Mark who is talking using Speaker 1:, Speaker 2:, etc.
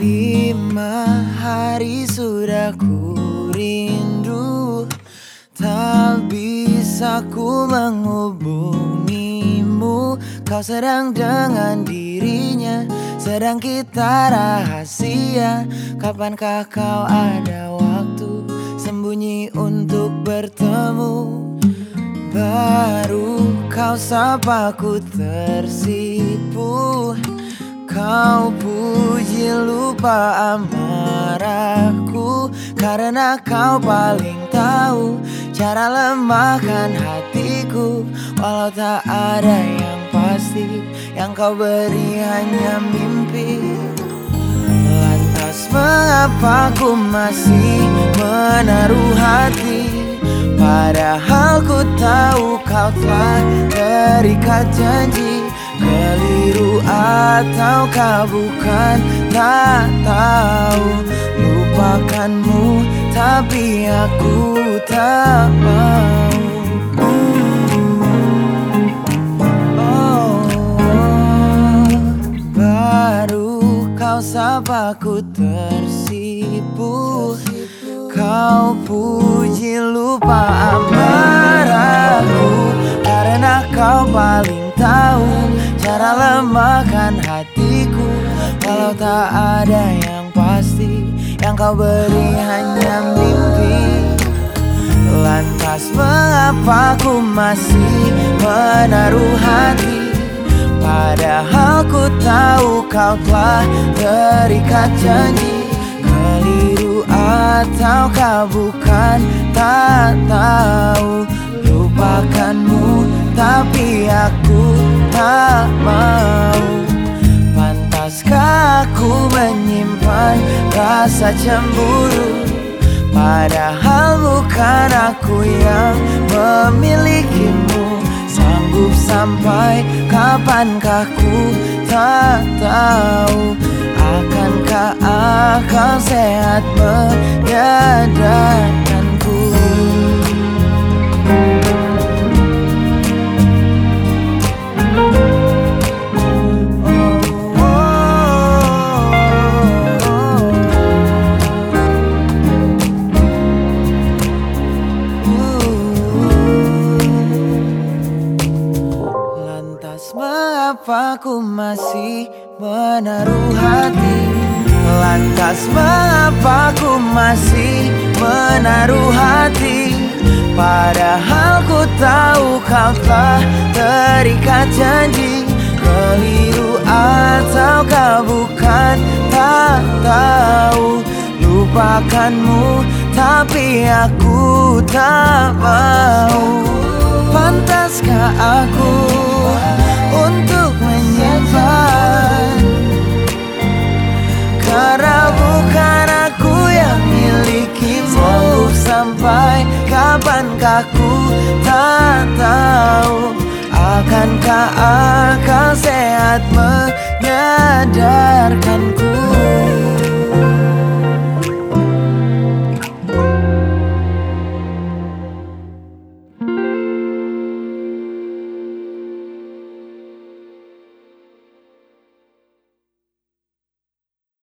Speaker 1: Lima hari sudah ku rindu. Tak bisa ku menghubungimu. Kau sedang dengan dirinya Sedang kita rahasia. Kapankah kau ada waktu Sembunyi untuk bertemu? Baru kau sapa ku tersipu. Kau puji lupa amarahku Karena kau paling tahu Cara lemahkan hatiku. Walau tak ada yang pasti Yang kau beri hanya mimpi. Lantas mengapa ku masih menaruh hati? Padahal ku tahu kau telah terikat janji ataukah bukan Tak tahu? Lupakanmu Tapi aku tak mau. Oh, Baru kau sapa ku tersipu Kau puji lupa amarahku Lemahkan hatiku. Kalau tak ada yang pasti Yang kau beri hanya mimpi. Lantas mengapa ku masih menaruh hati? Padahal ku tahu kau telah terikat janji. Keliru ataukah bukan? Tak tahu. Lupakanmu tapi aku tak mau rasa cemburu. Padahal bukan aku yang memilikimu. Sanggup sampai kapankah ku tak tahu. Akankah akal sehat mengapa ku masih menaruh hati? Lantas mengapa ku masih menaruh hati? Padahal ku tahu kau telah terikat janji. Keliru ataukah bukan tak tahu. Lupakanmu tapi aku tak mau. Pantaskah aku kapankah ku tak tahu Akankah akal sehat menyadarkanku